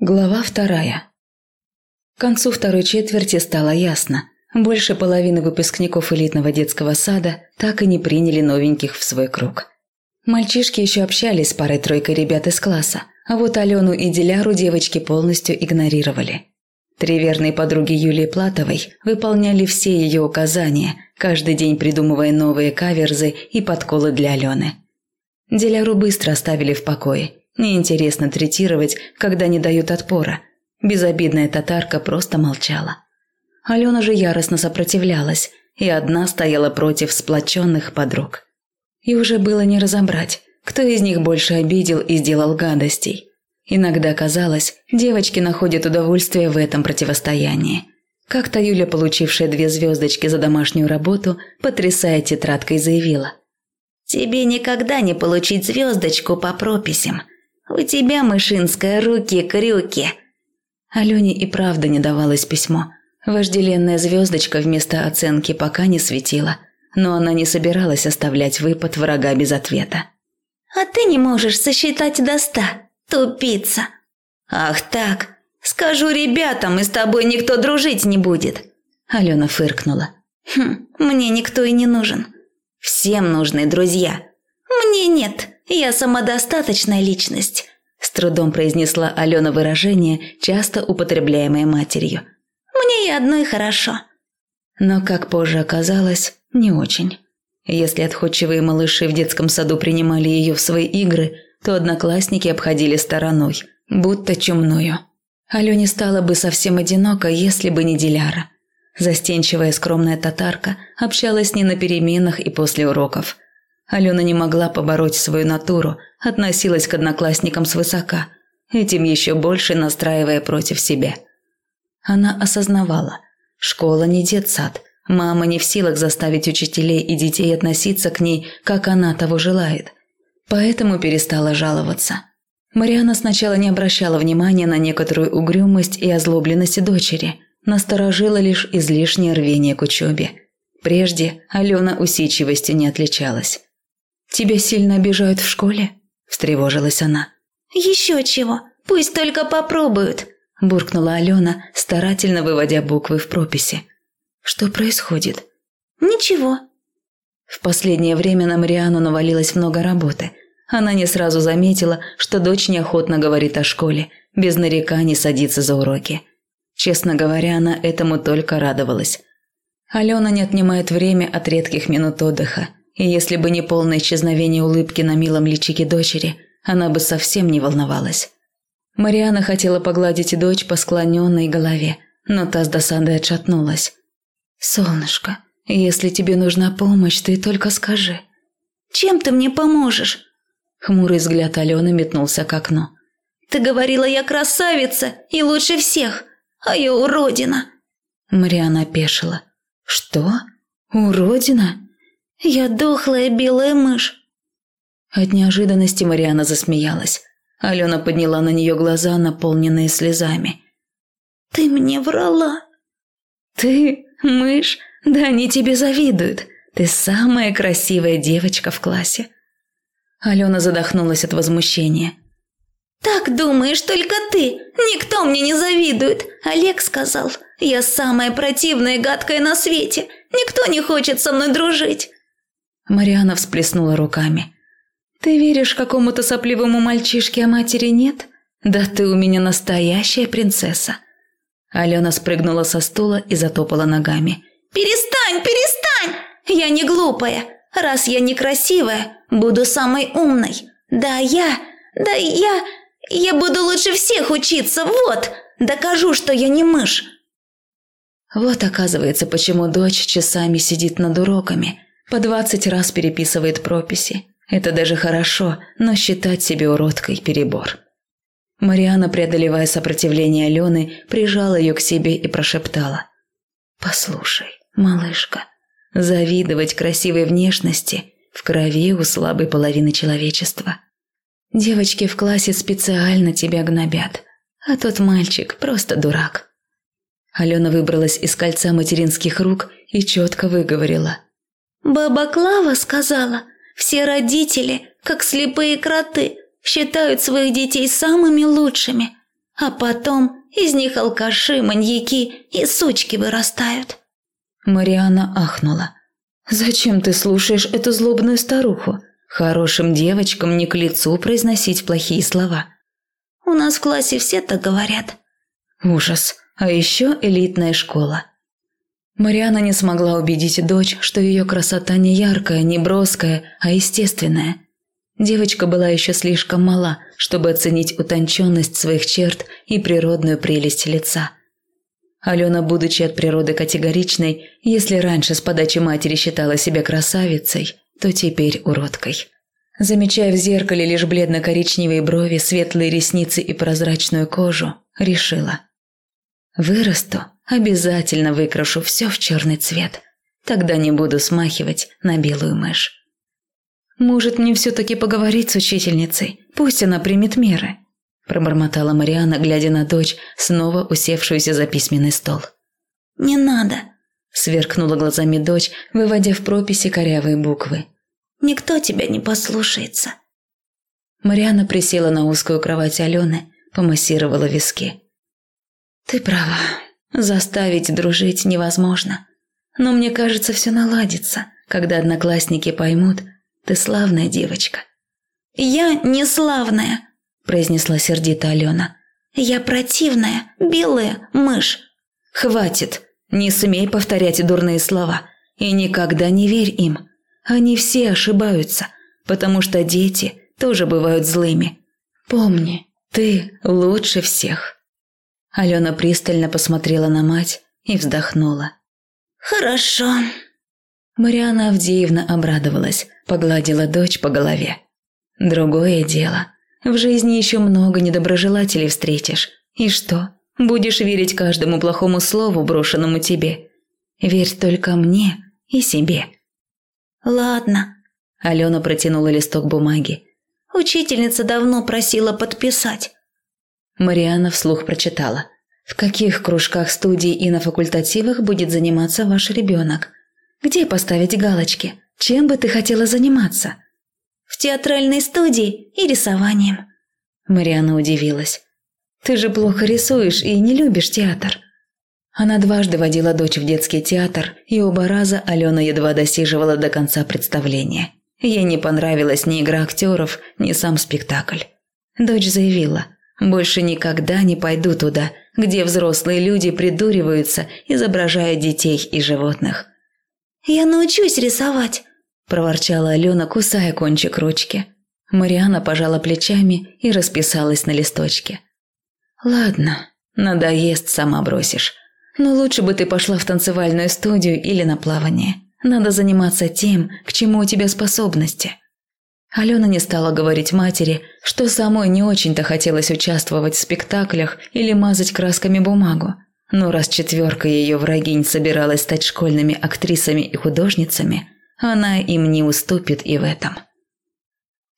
Глава вторая. К концу второй четверти стало ясно. Больше половины выпускников элитного детского сада так и не приняли новеньких в свой круг. Мальчишки еще общались с парой-тройкой ребят из класса, а вот Алену и Диляру девочки полностью игнорировали. Три верные подруги Юлии Платовой выполняли все ее указания, каждый день придумывая новые каверзы и подколы для Алены. Диляру быстро оставили в покое – Неинтересно третировать, когда не дают отпора. Безобидная татарка просто молчала. Алена же яростно сопротивлялась, и одна стояла против сплоченных подруг. И уже было не разобрать, кто из них больше обидел и сделал гадостей. Иногда казалось, девочки находят удовольствие в этом противостоянии. Как-то Юля, получившая две звездочки за домашнюю работу, потрясая тетрадкой, заявила. «Тебе никогда не получить звездочку по прописям. У тебя, Мышинская, руки-крюки!» Алене и правда не давалось письмо. Вожделенная звездочка вместо оценки пока не светила, но она не собиралась оставлять выпад врага без ответа. «А ты не можешь сосчитать до ста, тупица!» «Ах так! Скажу ребятам, и с тобой никто дружить не будет!» Алена фыркнула. «Хм, мне никто и не нужен. Всем нужны друзья. Мне нет!» Я самодостаточная личность», – с трудом произнесла Алена выражение, часто употребляемое матерью. «Мне и одной хорошо». Но, как позже оказалось, не очень. Если отходчивые малыши в детском саду принимали ее в свои игры, то одноклассники обходили стороной, будто чумную. Алене стало бы совсем одиноко, если бы не Диляра. Застенчивая скромная татарка общалась с ней на переменах и после уроков – Алена не могла побороть свою натуру, относилась к одноклассникам свысока, этим еще больше настраивая против себя. Она осознавала, школа не детсад, мама не в силах заставить учителей и детей относиться к ней, как она того желает. Поэтому перестала жаловаться. Мариана сначала не обращала внимания на некоторую угрюмость и озлобленность дочери, насторожила лишь излишнее рвение к учебе. Прежде Алена усидчивостью не отличалась. «Тебя сильно обижают в школе?» – встревожилась она. «Еще чего, пусть только попробуют», – буркнула Алена, старательно выводя буквы в прописи. «Что происходит?» «Ничего». В последнее время на Мариану навалилось много работы. Она не сразу заметила, что дочь неохотно говорит о школе, без нареканий садится за уроки. Честно говоря, она этому только радовалась. Алена не отнимает время от редких минут отдыха – и если бы не полное исчезновение улыбки на милом личике дочери, она бы совсем не волновалась. Мариана хотела погладить дочь по склоненной голове, но та с досадой отшатнулась. «Солнышко, если тебе нужна помощь, ты только скажи». «Чем ты мне поможешь?» Хмурый взгляд Алены метнулся к окну. «Ты говорила, я красавица и лучше всех, а я уродина!» Мариана опешила. «Что? Уродина?» Я дохлая белая мышь. От неожиданности Мариана засмеялась. Алена подняла на нее глаза, наполненные слезами. «Ты мне врала!» «Ты, мышь? Да они тебе завидуют. Ты самая красивая девочка в классе». Алена задохнулась от возмущения. «Так думаешь только ты. Никто мне не завидует. Олег сказал, я самая противная и гадкая на свете. Никто не хочет со мной дружить. Мариана всплеснула руками. «Ты веришь какому-то сопливому мальчишке, а матери нет? Да ты у меня настоящая принцесса!» Алена спрыгнула со стула и затопала ногами. «Перестань, перестань! Я не глупая. Раз я некрасивая, буду самой умной. Да я, да я, я буду лучше всех учиться, вот! Докажу, что я не мышь!» Вот оказывается, почему дочь часами сидит над уроками – по двадцать раз переписывает прописи. Это даже хорошо, но считать себе уродкой – перебор. Мариана, преодолевая сопротивление Алены, прижала ее к себе и прошептала. «Послушай, малышка, завидовать красивой внешности в крови у слабой половины человечества. Девочки в классе специально тебя гнобят, а тот мальчик просто дурак». Алена выбралась из кольца материнских рук и четко выговорила. Баба Клава сказала, все родители, как слепые кроты, считают своих детей самыми лучшими. А потом из них алкаши, маньяки и сучки вырастают. Мариана ахнула. «Зачем ты слушаешь эту злобную старуху? Хорошим девочкам не к лицу произносить плохие слова». «У нас в классе все так говорят». «Ужас. А еще элитная школа». Мариана не смогла убедить дочь, что ее красота не яркая, не броская, а естественная. Девочка была еще слишком мала, чтобы оценить утонченность своих черт и природную прелесть лица. Алена, будучи от природы категоричной, если раньше с подачи матери считала себя красавицей, то теперь уродкой. Замечая в зеркале лишь бледно-коричневые брови, светлые ресницы и прозрачную кожу, решила. Вырасту, обязательно выкрашу все в черный цвет. Тогда не буду смахивать на белую мышь. «Может, мне все-таки поговорить с учительницей? Пусть она примет меры», – пробормотала Мариана, глядя на дочь, снова усевшуюся за письменный стол. «Не надо», – сверкнула глазами дочь, выводя в прописи корявые буквы. «Никто тебя не послушается». Мариана присела на узкую кровать Алены, помассировала виски. «Ты права. Заставить дружить невозможно. Но мне кажется, все наладится, когда одноклассники поймут – ты славная девочка». «Я не славная», – произнесла сердито Алена. «Я противная, белая мышь». «Хватит. Не смей повторять дурные слова. И никогда не верь им. Они все ошибаются, потому что дети тоже бывают злыми. Помни, ты лучше всех». Алена пристально посмотрела на мать и вздохнула. «Хорошо». Мариана Авдеевна обрадовалась, погладила дочь по голове. «Другое дело. В жизни еще много недоброжелателей встретишь. И что, будешь верить каждому плохому слову, брошенному тебе? Верь только мне и себе». «Ладно», – Алена протянула листок бумаги. «Учительница давно просила подписать». Мариана вслух прочитала. «В каких кружках, студий и на факультативах будет заниматься ваш ребенок?» Где поставить галочки? Чем бы ты хотела заниматься? В театральной студии и рисованием. Мариана удивилась. Ты же плохо рисуешь и не любишь театр. Она дважды водила дочь в детский театр, и оба раза Алена едва досиживала до конца представления. Ей не понравилась ни игра актеров, ни сам спектакль. Дочь заявила, больше никогда не пойду туда, где взрослые люди придуриваются, изображая детей и животных. «Я научусь рисовать», – проворчала Алена, кусая кончик ручки. Мариана пожала плечами и расписалась на листочке. «Ладно, надоест, сама бросишь. Но лучше бы ты пошла в танцевальную студию или на плавание. Надо заниматься тем, к чему у тебя способности». Алена не стала говорить матери, что самой не очень-то хотелось участвовать в спектаклях или мазать красками бумагу. Но раз четверка ее врагинь собиралась стать школьными актрисами и художницами, она им не уступит и в этом.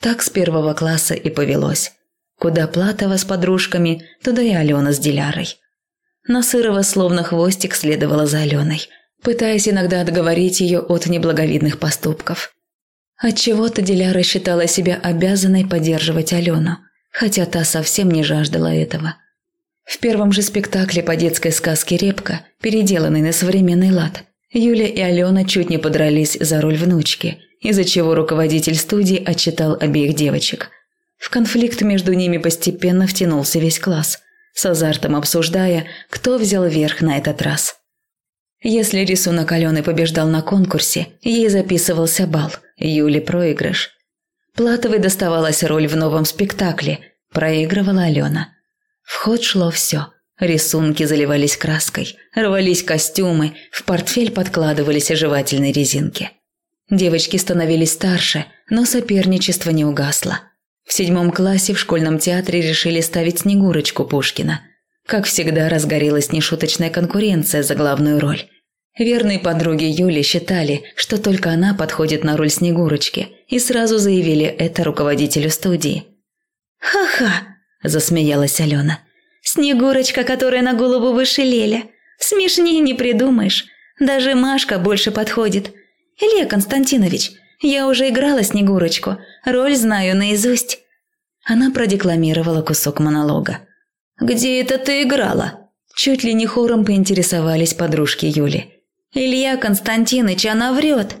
Так с первого класса и повелось. Куда Платова с подружками, туда и Алена с Дилярой. Насырова словно хвостик следовала за Аленой, пытаясь иногда отговорить ее от неблаговидных поступков. Отчего-то Диляра считала себя обязанной поддерживать Алену, хотя та совсем не жаждала этого – в первом же спектакле по детской сказке «Репка», переделанной на современный лад, Юля и Алена чуть не подрались за роль внучки, из-за чего руководитель студии отчитал обеих девочек. В конфликт между ними постепенно втянулся весь класс, с азартом обсуждая, кто взял верх на этот раз. Если рисунок Алены побеждал на конкурсе, ей записывался бал, Юле проигрыш. Платовой доставалась роль в новом спектакле, проигрывала Алена – в ход шло все. Рисунки заливались краской, рвались костюмы, в портфель подкладывались оживательные резинки. Девочки становились старше, но соперничество не угасло. В седьмом классе в школьном театре решили ставить Снегурочку Пушкина. Как всегда, разгорелась нешуточная конкуренция за главную роль. Верные подруги Юли считали, что только она подходит на роль Снегурочки, и сразу заявили это руководителю студии. «Ха-ха!» засмеялась Алена. «Снегурочка, которая на голову выше Леля. Смешнее не придумаешь. Даже Машка больше подходит. Илья Константинович, я уже играла Снегурочку. Роль знаю наизусть». Она продекламировала кусок монолога. Где это ты играла?» Чуть ли не хором поинтересовались подружки Юли. «Илья Константинович, она врет!»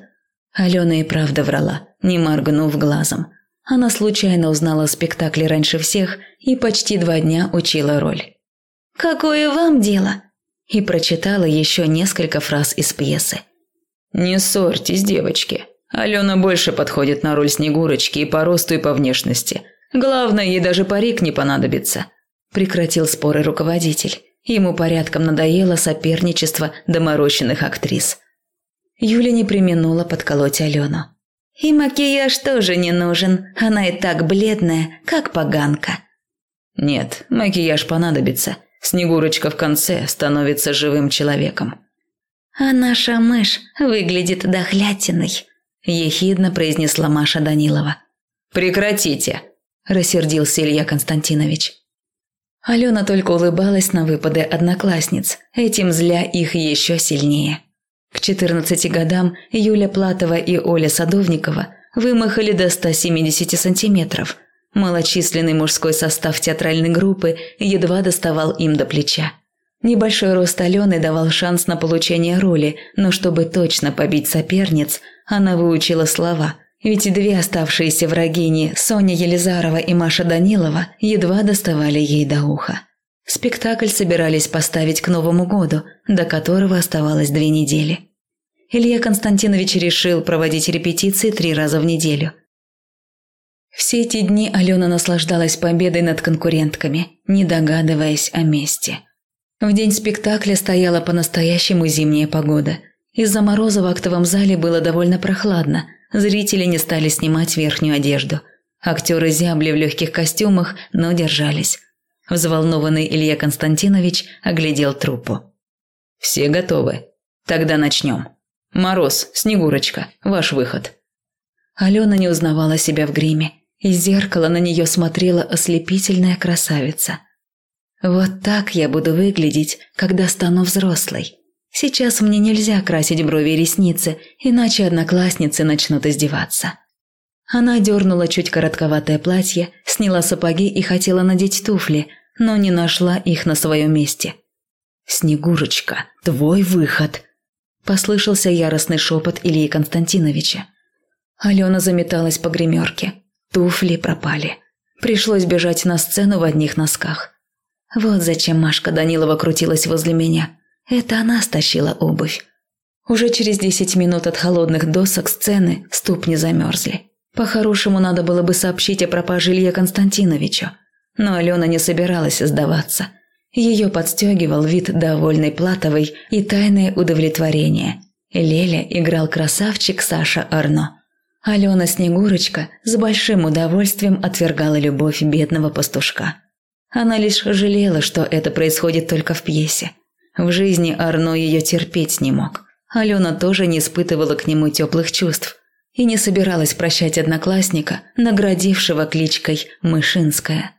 Алена и правда врала, не моргнув глазом. Она случайно узнала о спектакле раньше всех и почти два дня учила роль. «Какое вам дело?» И прочитала еще несколько фраз из пьесы. «Не ссорьтесь, девочки. Алена больше подходит на роль Снегурочки и по росту, и по внешности. Главное, ей даже парик не понадобится», – прекратил споры руководитель. Ему порядком надоело соперничество доморощенных актрис. Юля не применула подколоть Алену. И макияж тоже не нужен, она и так бледная, как поганка. Нет, макияж понадобится. Снегурочка в конце становится живым человеком. А наша мышь выглядит дохлятиной, ехидно произнесла Маша Данилова. Прекратите, рассердился Илья Константинович. Алена только улыбалась на выпады одноклассниц, этим зля их еще сильнее. К 14 годам Юля Платова и Оля Садовникова вымахали до 170 сантиметров. Малочисленный мужской состав театральной группы едва доставал им до плеча. Небольшой рост Алены давал шанс на получение роли, но чтобы точно побить соперниц, она выучила слова. Ведь две оставшиеся врагини, Соня Елизарова и Маша Данилова, едва доставали ей до уха. Спектакль собирались поставить к Новому году, до которого оставалось две недели. Илья Константинович решил проводить репетиции три раза в неделю. Все эти дни Алена наслаждалась победой над конкурентками, не догадываясь о месте. В день спектакля стояла по-настоящему зимняя погода. Из-за мороза в актовом зале было довольно прохладно, зрители не стали снимать верхнюю одежду. Актеры зябли в легких костюмах, но держались. Взволнованный Илья Константинович оглядел труппу. «Все готовы? Тогда начнем. Мороз, Снегурочка, ваш выход». Алена не узнавала себя в гриме. Из зеркала на нее смотрела ослепительная красавица. «Вот так я буду выглядеть, когда стану взрослой. Сейчас мне нельзя красить брови и ресницы, иначе одноклассницы начнут издеваться». Она дернула чуть коротковатое платье, сняла сапоги и хотела надеть туфли, но не нашла их на своем месте. «Снегурочка, твой выход!» – послышался яростный шепот Ильи Константиновича. Алена заметалась по гримерке. Туфли пропали. Пришлось бежать на сцену в одних носках. Вот зачем Машка Данилова крутилась возле меня. Это она стащила обувь. Уже через десять минут от холодных досок сцены ступни замерзли. По-хорошему надо было бы сообщить о пропаже Илье Константиновичу. Но Алена не собиралась сдаваться. Ее подстегивал вид довольной Платовой и тайное удовлетворение. Леля играл красавчик Саша Арно. Алена Снегурочка с большим удовольствием отвергала любовь бедного пастушка. Она лишь жалела, что это происходит только в пьесе. В жизни Арно ее терпеть не мог. Алена тоже не испытывала к нему теплых чувств и не собиралась прощать одноклассника, наградившего кличкой Мышинская.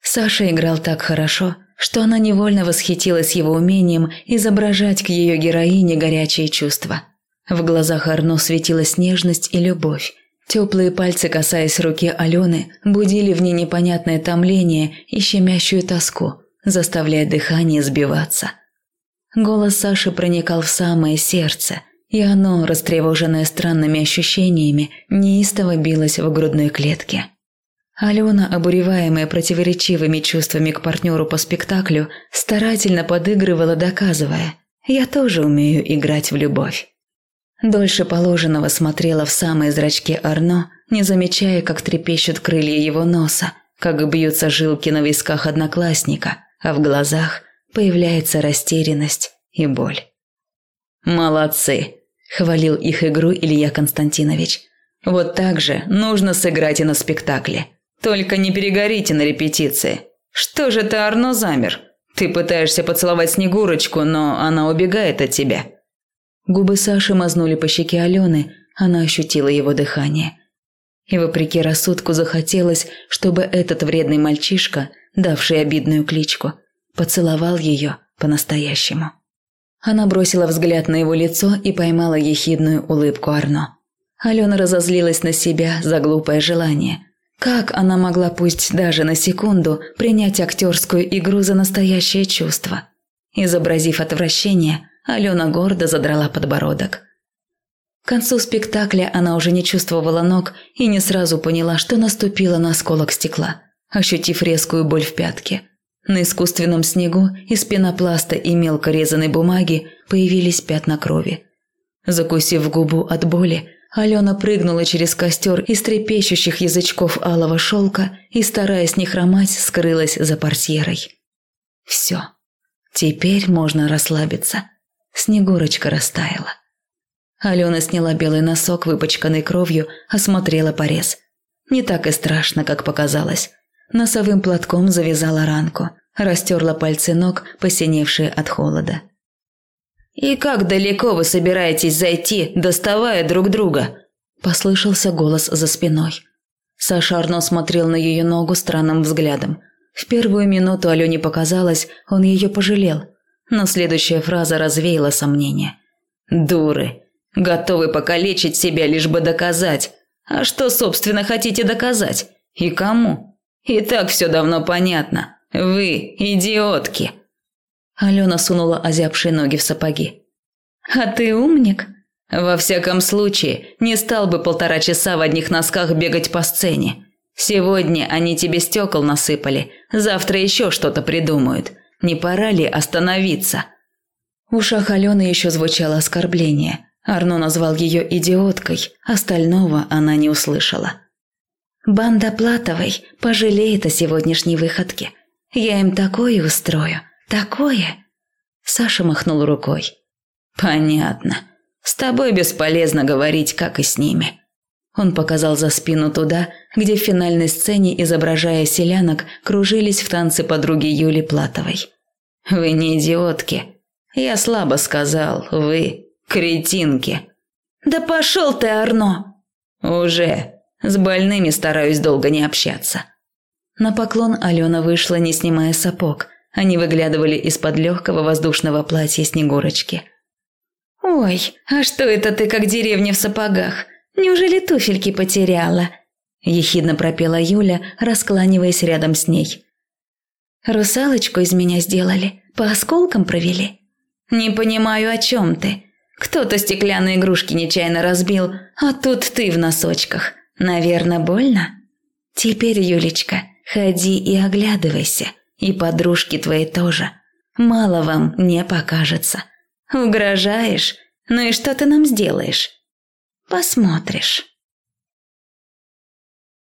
Саша играл так хорошо, что она невольно восхитилась его умением изображать к ее героине горячие чувства. В глазах Арно светилась нежность и любовь. Теплые пальцы, касаясь руки Алены, будили в ней непонятное томление и щемящую тоску, заставляя дыхание сбиваться. Голос Саши проникал в самое сердце – и оно, растревоженное странными ощущениями, неистово билось в грудной клетке. Алена, обуреваемая противоречивыми чувствами к партнеру по спектаклю, старательно подыгрывала, доказывая «Я тоже умею играть в любовь». Дольше положенного смотрела в самые зрачки Арно, не замечая, как трепещут крылья его носа, как бьются жилки на висках одноклассника, а в глазах появляется растерянность и боль. «Молодцы!» хвалил их игру Илья Константинович. Вот так же нужно сыграть и на спектакле. Только не перегорите на репетиции. Что же ты, Арно, замер? Ты пытаешься поцеловать Снегурочку, но она убегает от тебя. Губы Саши мазнули по щеке Алены, она ощутила его дыхание. И вопреки рассудку захотелось, чтобы этот вредный мальчишка, давший обидную кличку, поцеловал ее по-настоящему. Она бросила взгляд на его лицо и поймала ехидную улыбку Арно. Алена разозлилась на себя за глупое желание. Как она могла пусть даже на секунду принять актерскую игру за настоящее чувство? Изобразив отвращение, Алена гордо задрала подбородок. К концу спектакля она уже не чувствовала ног и не сразу поняла, что наступила на осколок стекла, ощутив резкую боль в пятке. На искусственном снегу из пенопласта и мелко резаной бумаги появились пятна крови. Закусив губу от боли, Алена прыгнула через костер из трепещущих язычков алого шелка и, стараясь не хромать, скрылась за портьерой. Все. Теперь можно расслабиться. Снегурочка растаяла. Алена сняла белый носок, выпачканный кровью, осмотрела порез. Не так и страшно, как показалось. Носовым платком завязала ранку, растерла пальцы ног, посиневшие от холода. «И как далеко вы собираетесь зайти, доставая друг друга?» – послышался голос за спиной. Саша Арно смотрел на ее ногу странным взглядом. В первую минуту Алене показалось, он ее пожалел, но следующая фраза развеяла сомнения. «Дуры! Готовы покалечить себя, лишь бы доказать. А что, собственно, хотите доказать? И кому? И так все давно понятно. Вы идиотки!» Алена сунула озябшие ноги в сапоги. «А ты умник?» «Во всяком случае, не стал бы полтора часа в одних носках бегать по сцене. Сегодня они тебе стекол насыпали, завтра еще что-то придумают. Не пора ли остановиться?» В ушах Алены еще звучало оскорбление. Арно назвал ее идиоткой, остального она не услышала. «Банда Платовой пожалеет о сегодняшней выходке. Я им такое устрою, такое!» Саша махнул рукой. «Понятно. С тобой бесполезно говорить, как и с ними». Он показал за спину туда, где в финальной сцене, изображая селянок, кружились в танце подруги Юли Платовой. «Вы не идиотки. Я слабо сказал, вы кретинки». «Да пошел ты, Арно!» «Уже. С больными стараюсь долго не общаться». На поклон Алена вышла, не снимая сапог. Они выглядывали из-под легкого воздушного платья Снегурочки. «Ой, а что это ты как деревня в сапогах? Неужели туфельки потеряла?» Ехидно пропела Юля, раскланиваясь рядом с ней. «Русалочку из меня сделали, по осколкам провели?» «Не понимаю, о чем ты. Кто-то стеклянные игрушки нечаянно разбил, а тут ты в носочках. Наверное, больно?» «Теперь, Юлечка, Ходи и оглядывайся, и подружки твои тоже. Мало вам не покажется. Угрожаешь? Ну и что ты нам сделаешь? Посмотришь.